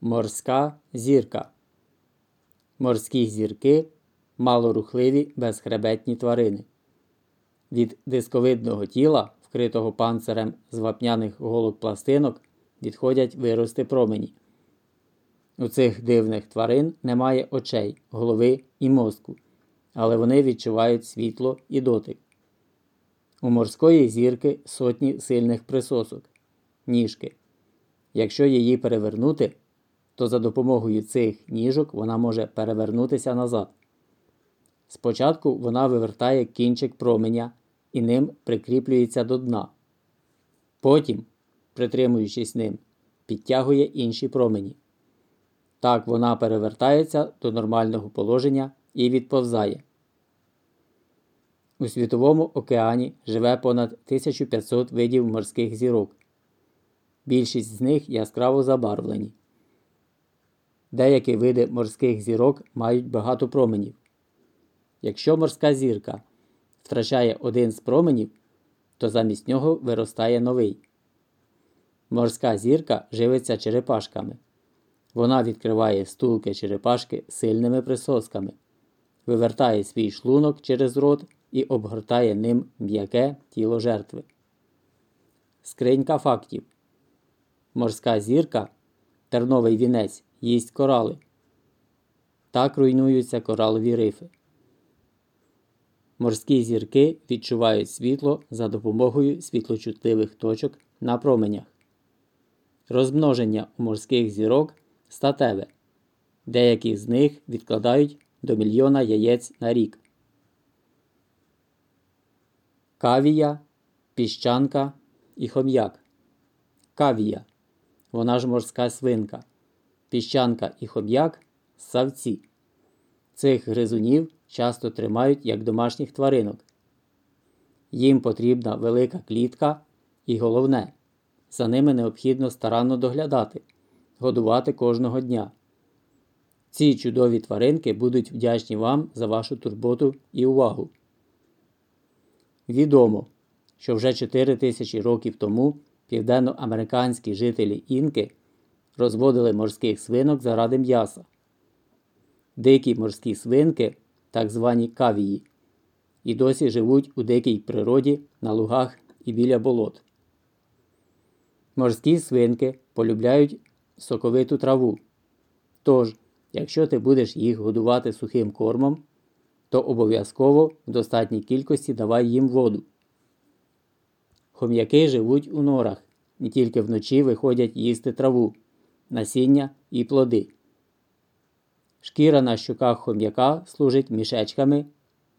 Морська зірка. Морські зірки малорухливі безхребетні тварини. Від дисковидного тіла, вкритого панцирем з вапняних голок пластинок, відходять вирости промені. У цих дивних тварин немає очей, голови і мозку, але вони відчувають світло і дотик. У морської зірки сотні сильних присосок, ніжки. Якщо її перевернути, то за допомогою цих ніжок вона може перевернутися назад. Спочатку вона вивертає кінчик променя і ним прикріплюється до дна. Потім, притримуючись ним, підтягує інші промені. Так вона перевертається до нормального положення і відповзає. У Світовому океані живе понад 1500 видів морських зірок. Більшість з них яскраво забарвлені. Деякі види морських зірок мають багато променів. Якщо морська зірка втрачає один з променів, то замість нього виростає новий. Морська зірка живиться черепашками. Вона відкриває стулки черепашки сильними присосками, вивертає свій шлунок через рот і обгортає ним м'яке тіло жертви. Скринька фактів. Морська зірка, терновий вінець, їсть корали. Так руйнуються коралові рифи. Морські зірки відчувають світло за допомогою світлочутливих точок на променях. Розмноження у морських зірок статеве. Деякі з них відкладають до мільйона яєць на рік. Кавія, піщанка і хом'як. Кавія. Вона ж морська свинка. Піщанка і хом'як савці. Цих гризунів часто тримають як домашніх тваринок. Їм потрібна велика клітка і головне, за ними необхідно старанно доглядати, годувати кожного дня. Ці чудові тваринки будуть вдячні вам за вашу турботу і увагу. Відомо, що вже 4 тисячі років тому південноамериканські жителі інки розводили морських свинок заради м'яса. Дикі морські свинки, так звані кавії, і досі живуть у дикій природі на лугах і біля болот. Морські свинки полюбляють соковиту траву. Тож, якщо ти будеш їх годувати сухим кормом, то обов'язково в достатній кількості давай їм воду. Хом'яки живуть у норах і тільки вночі виходять їсти траву, насіння і плоди. Шкіра на щуках хом'яка служить мішечками,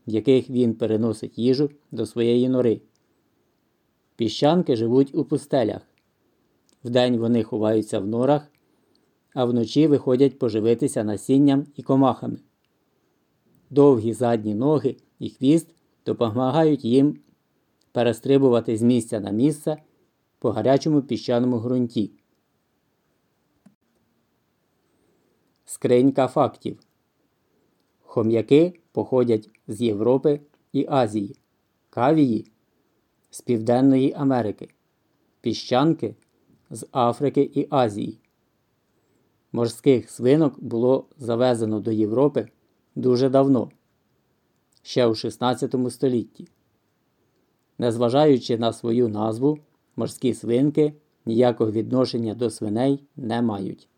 в яких він переносить їжу до своєї нори. Піщанки живуть у пустелях. Вдень вони ховаються в норах, а вночі виходять поживитися насінням і комахами. Довгі задні ноги і хвіст допомагають їм перестрибувати з місця на місце по гарячому піщаному ґрунті. Скринька фактів. Хом'яки походять з Європи і Азії, кавії з Південної Америки, піщанки з Африки і Азії. Морських свинок було завезено до Європи дуже давно, ще у 16 столітті. Незважаючи на свою назву, морські свинки ніякого відношення до свиней не мають.